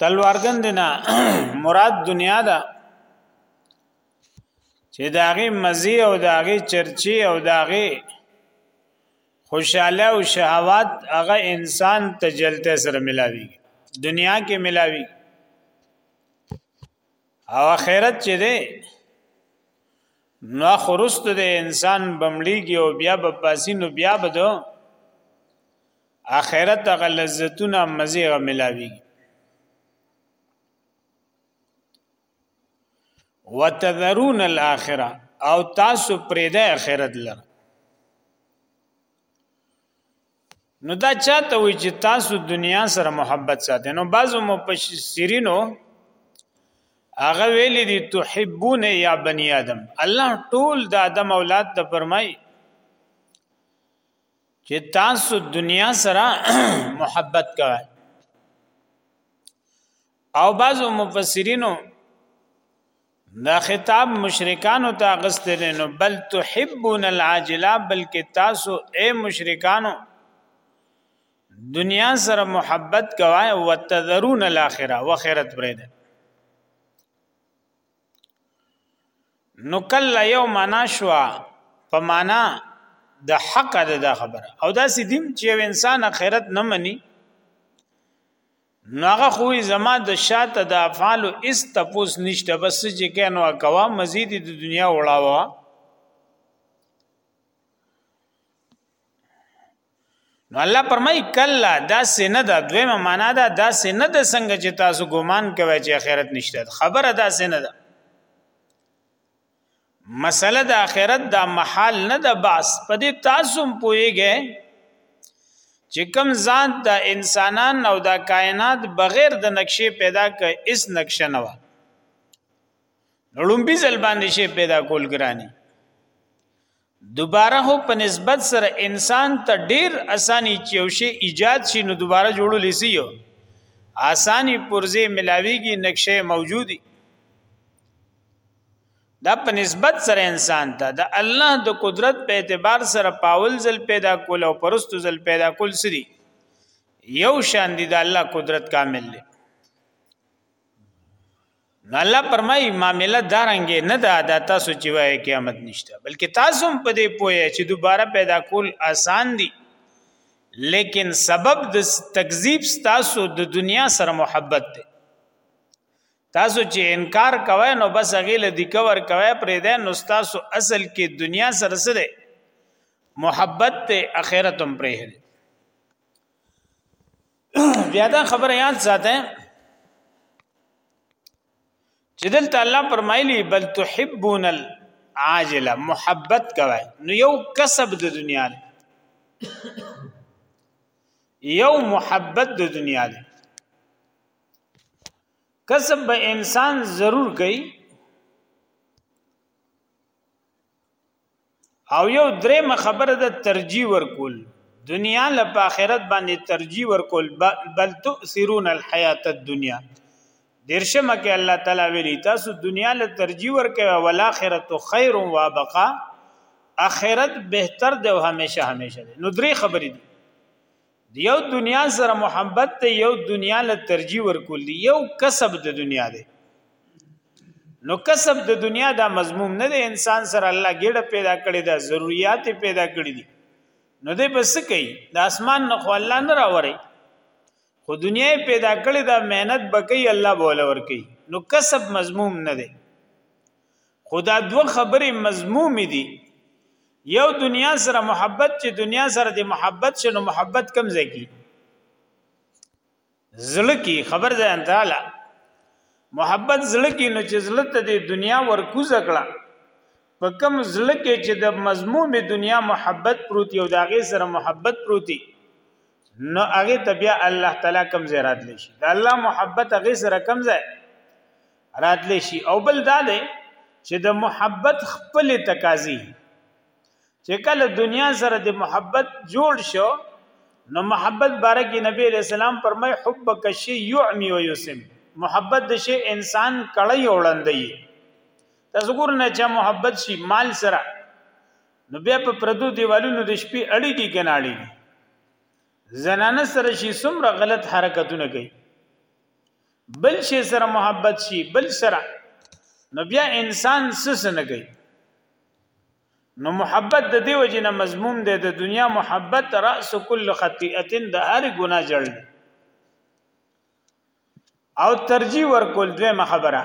تلوارګن دینا مراد دنیا ده چې داغه مزي او داغه چرچی او داغه خوشاله او شهوات هغه انسان تجلته سره ملاوي دنیا کې ملاوي او آخرت چې ده نو خرست د انسان بمړیږي او بیا بپاسي نو بیا بده اخرت هغه لذتونه مزه هغه ملاوي وتذرون الاخره او تاسو پرې د اخرت لر نو دا چاته وي چې تاسو دنیا سره محبت ساتئ نو بعضو مفسرینو هغه ویل دي تحبون یا بنی آدم الله ټول د آدم اولاد ته فرمایي چې تاسو دنیا سره محبت کوئ او بعضو مفسرینو دا خطاب مشرکانو ته غستل نو بل تحبون العاجله بلکې تاسو اے مشرکانو دنیا سره محبت کوي او تذرون الاخره واخرت پرې ده نو کله یو معنا شو په معنا د حق د دا خبره او دا سیدیم چې یو انسان اخرت نه مني نو هغه خو زما د شاته د افعال اس تپوس نشته بس چې کینو کوا مزید د دنیا وړاوه نو الله پرمای کلا دا سینه دا دویمه معنا دا دا سینه د څنګه چې تاسو ګومان کوي چې آخرت نشته خبره دا سینه ده مسله د آخرت دا محال نه ده بس په دې تاسو پويږئ چې کم ذات د انسانان او د کائنات بغیر د نقشې پیدا ک اس نقشه نه و لومبي ځل باندې شي پیدا کول ګرانی دوباره هو په نسبت سره انسان ته ډیر اسانی چې یو شی ایجاد شي نو دوباره جوړول شي اسانی پرځې ملاویږي نقشه موجودي دا په نسبت سره انسان ته د الله د قدرت په اعتبار سره پاول زل پیدا کول او پرستو زل پیدا کول سری یو شان دي د الله قدرت کامل دی نو الله پرمای معاملې دا رنګه نه ده دا تاسو چې وایي قیامت نشته بلکې تاسو هم په دې پوهه چې دوباره پیدا کول آسان دي لیکن سبب د تکذیب تاسو د دنیا سره محبت ده تاسو چې انکار کوئ نو بس غیل د کور کوي پرې ده نو تاسو اصل کې دنیا سره سره محبت ته اخرت هم پرې ده بیا دا خبره یاد ساته چې دلته الله فرمایلی بل تحبون العاجله محبت کوي نو یو کسب د دنیا دی یو محبت د دنیا دی کسب به انسان ضرور کوي او یو درې مخبره د ترجیح ورکول دنیا له آخرت باندې ترجیح ورکول بل تؤثرون الحیات الدنیا درشه مکه الله تعالی ویلی تاسو دنیا له ترجیح ورکوي ول آخرت خیر و ابقا آخرت بهتر دی او همیشه همیشه دی نو درې خبرې دي دی یو دنیا سره محبت ته یو دنیا له ترجیح ورکول دی یو کسب د دنیا دی نو کسب د دنیا دا مضموم نه دی انسان سره الله ګډه پیدا کړی دا ضرورت پیدا کړی دی نو دی بس کوي د اسمان نه خو الله نه راوري خو دنیا پیدا کړی دا مهنت بکی الله بوله ورکی نو کسب مضموم نه دی خدا دوه خبرې مضموم دي یو دنیا سره محبت چې دنیا سره د محبت شنو محبت کم زکی زړه کی خبر ځان تعالی محبت زړه کی نو چې زړه ته د دنیا ورکوز کړه په کم زړه کې چې د مضموم دنیا محبت پروتي او داغه سره محبت پروتي نو هغه ته بیا الله تعالی کم زیرات لشي دا الله محبت هغه سره کم ځای راتلی شي او بل دا دی چې د محبت خپل تقاضي چې کله دنیا سره د محبت جوړ شو نو محبت باره کې نبی علیہ السلام فرمای حب کشی یعمی و یسم محبت د شی انسان کړی وړندې تذکر نه چې محبت شي مال سره نو بیا په پردو دیوالونو د شپې اړي کې کناړي زنانه سره شي څومره غلط حرکتونه کوي بل شي سره محبت شي بل سره نو بیا انسان سس نه کوي نو محبت د دیو جن مضمون دی د دنیا محبت راس کل خطیئه د هر ګناه جړل او ترجی ورکول دویمه خبره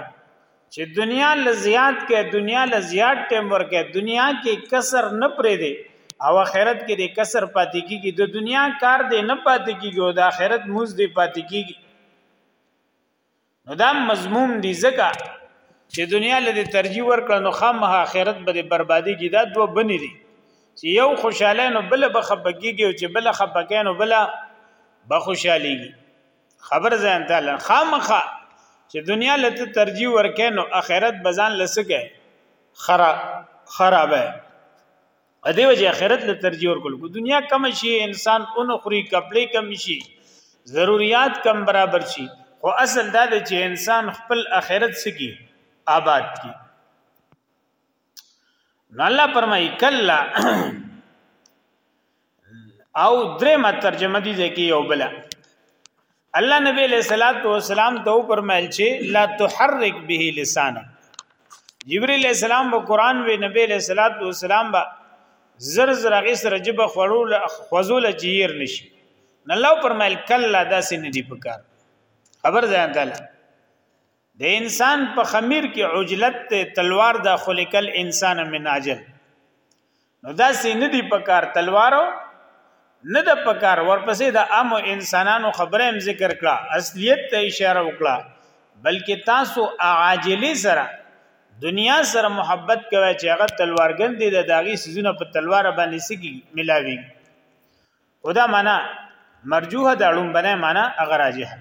چې دنیا لزیات کې دنیا لزیات ټیم ورکې دنیا کې کسر نه پرې دی او آخرت کې د کسر پاتې کیږي د دنیا کار دی نه پاتې کیږي او د آخرت موز دی پاتې کیږي نو دا مضمون دی ځکه چې دنیا لدی ترجیح ورکړه نو خامه آخرت به بربادي کې دا دوه بنې دي چې یو خوشاله نو بل به خپګيږي او چې بل خپګې نو بل به خوشاليږي خبر ځان ته لن خامخه چې دنیا لته ترجیح ورکې نو اخرت بزان لسکه خراب خرابه ا دې وجه اخرت له ترجیح ورکول کو دنیا کم شي انسان اون خوري کپلې کم شي ضرورت کم برابر شي خو اصل دا دی چې انسان خپل اخرت سکی آباد کی نو الله فرمای کلا او درې ما ترجمه دي ځکه یو بل الله نبی له صلوات و سلام ته فرمایل چې لا تحرک به لسانه جبرئیل السلام په قران وی نبی له صلوات و سلام با زر زر غي سره جب خړول خوزول چیر نشي الله فرمایل کلا داسې نه دی پکار خبر ځان تعالی د انسان په خمیر کې عجلت ته تلوار د خلقل انسان من عجل نو دا سې نه دی پکار تلوارو نه د پکار ورپسې د عام انسانانو خبره هم ذکر کړه اصلیت ته اشاره وکړه بلکې تاسو عاجلی سره دنیا سره محبت کوي چې هغه تلوارګن دي د داغي سيزونه په تلوار باندې سګي ملاوي خدا معنا مرجوه د اړومبنه معنا اگر راجح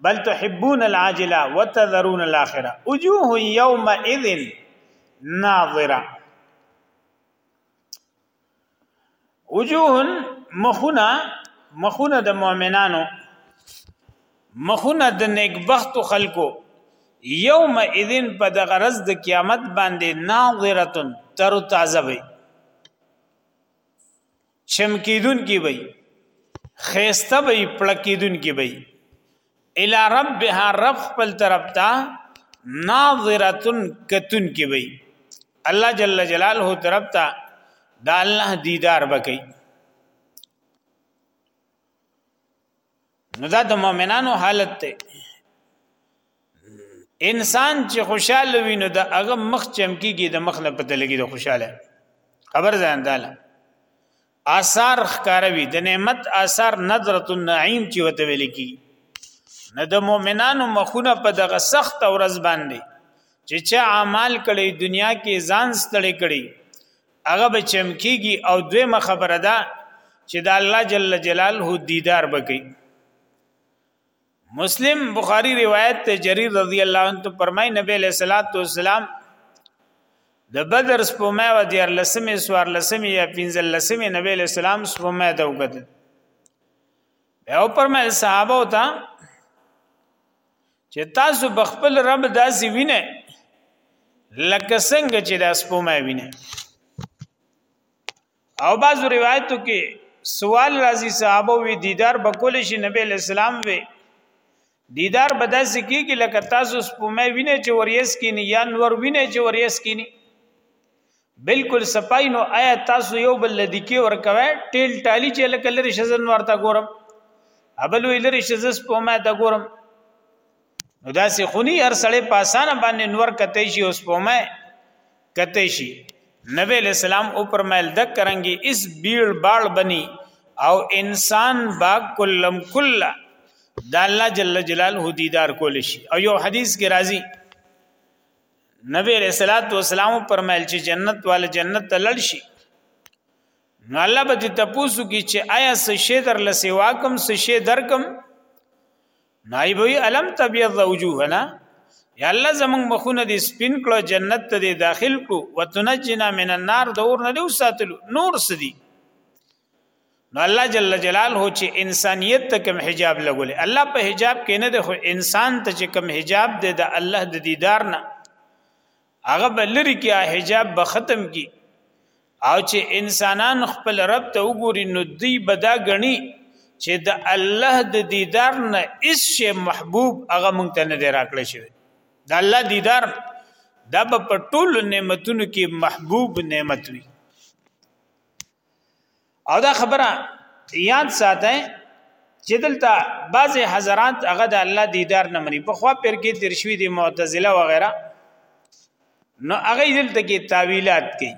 بل تحبون العاجله وتذرون الاخره وجوه يومئذ ناظره وجوه مخونه مخونه د مؤمنانو مخونه د نیکبخت خلکو یوم اذن په د غرض د قیامت باندې ناظره تر تازه وي چمکیدون کی وی خیسته وی پړکیدون کی وی الی ربها رب خپل طرف ته ناظرتن کتون کی وی الله جل جلاله طرف ته دا الله دیدار بکی نو دا د مؤمنانو حالت ته انسان چې خوشاله وي نو د هغه مخ چمکیږي د مخ نه پته لګي د خوشاله خبر ځان داله آثار خکاروي د نعمت آثار نظرت النعیم چې وته ویل کی نه د مؤمنانو مخونه په دغه سخت ورځ باندې چې چا اعمال کړي دنیا کې ځان ستړي کړي هغه به چمکیږي او دویمه خبره ده چې د الله جل جلاله دیدار بکی مسلم بخاری روایت ته جریر رضی الله عنه ته فرمای نبی له صلوات و سلام د بدر سپومه و دیر لسمه سوار لسمه یا پنځل لسمه نبی له سلام سپومه ته وکړه او پرمایل صحابه او ته چې تاسو بخپل رب داسې وینئ لکه څنګه چې د اسپومه ویني او باز روایتو کې سوال راځي صحابه وی دیدار بکول شي نبی اسلام وی دیدار بداسي کیږي لکه تاسو سپومه ویني چې وریس کینی یا نور ویني چې وریس کینی بالکل سپای نو آیا تاسو یو بل لدیکی ورکوي ټیل ټالی چې لکه لري شزن ورته ګورم ابل وی لري شزس په ما ته ګورم نو دا سي خونی هر سړی په اسانه باندې نور کته شي اوس په ما کته شي نبی اسلام او پرمایل د کرنګي اس بیړ باړ بني او انسان با کلم کل دا الله جل جلاله دیدار کول شي او یو حدیث کې راځي نبی رسول الله والسلام فرمایل چې جنت وال جنت ته لړ شي نو الله به دې تاسو کې چې آیا څه شی در لسیوا کوم څه شی درکم نایبوی علم تبیض وجوهنا یا الله زمنګ مخونه دې سپین کړو جنت ته دې داخل کړو وتنجنا من النار دور نه دې وساتلو نور سدي نو الله جل جلاله چې انسانيت ته کوم حجاب لګولې الله په حجاب کې نه دی خو انسان ته چې کوم حجاب دی د الله د دیدار نه هغه بلری کې حجاب به ختم کی او چې انسانان خپل رب ته وګوري نو دی بدا غني چې د الله د دیدار نه هیڅ شی محبوب هغه مونږ ته نه دی راکړی شوی د الله دیدار دا په ټول نعمتونو کې محبوب نعمت وي او دا خبره یاد ساته چې دلته بعض حضرات هغه د الله دیدار نه مني په خوا پر کې تیر شوی دي معتزله و غیره نو هغه دلته کې تعویلات کوي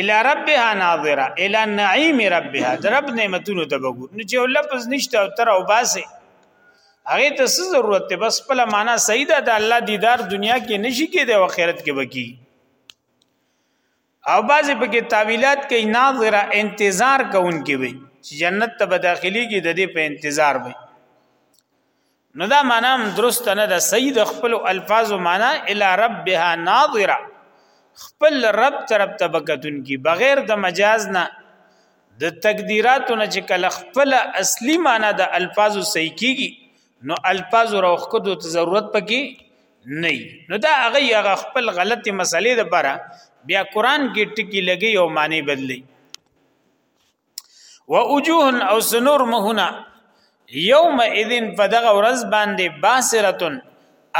الى ربها ناظره الى نعیم ربها در رب نعمتونو ته وګور نو چې لفظ نشته او تر او باسه هغه ته څه ضرورت ته بس په معنا صحیح ده د الله دیدار دنیا کې نشي کېده او آخرت کې وکی او بعضی په کې تعویلات کوي ناظره انتظار کوونکی وي چې جنت ته به داخلي کې د دې په انتظار وي نو دا معنا هم درست نه ده سید خپل الفاظ معنا الی ربها ناظره خپل رب طرف ته بکتون کی بغیر د مجاز نه د تقدیراتو نه چې کله خپل اصلي معنا د الفاظو صحیح کیږي نو الفاظ او خکدو ته ضرورت پکې نه نو دا هغه هغه خپل غلطي مسلې د بره بیا قران کې ټکی لګي او معنی بدلی و وجوه او سنور مهنا یوم اذن فدغ ورځ باندې باسرتن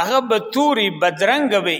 هغه بتوري بدرنګ وي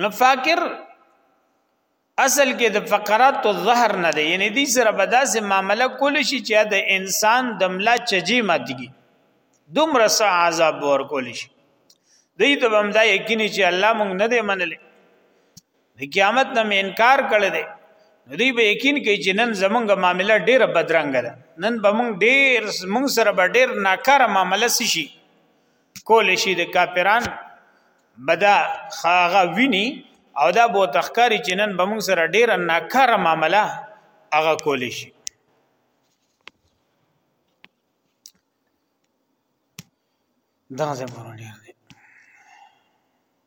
نو فاکر اصل کې د فقرات الظهر نه دی یعنی دې سره به داسې معامله کول شي چې د انسان د ملا چجی ماتږي دومره سه عذاب ور کول شي دې ته هم دا یقیني چې الله مونږ نه دی منلې د قیامت نه انکار کړی دی دې به یقین کوي چې نن زمونږ معاملې ډېر بدرنګ ده نن به مونږ ډېر مونږ سره به ډېر ناکاره معاملې شي کول شي د کافران بدا خاغه ویني او دا بو تخکاری چې نن به موږ سره ډیر ناکاره معاملې هغه کول شي دا زموږ ډیر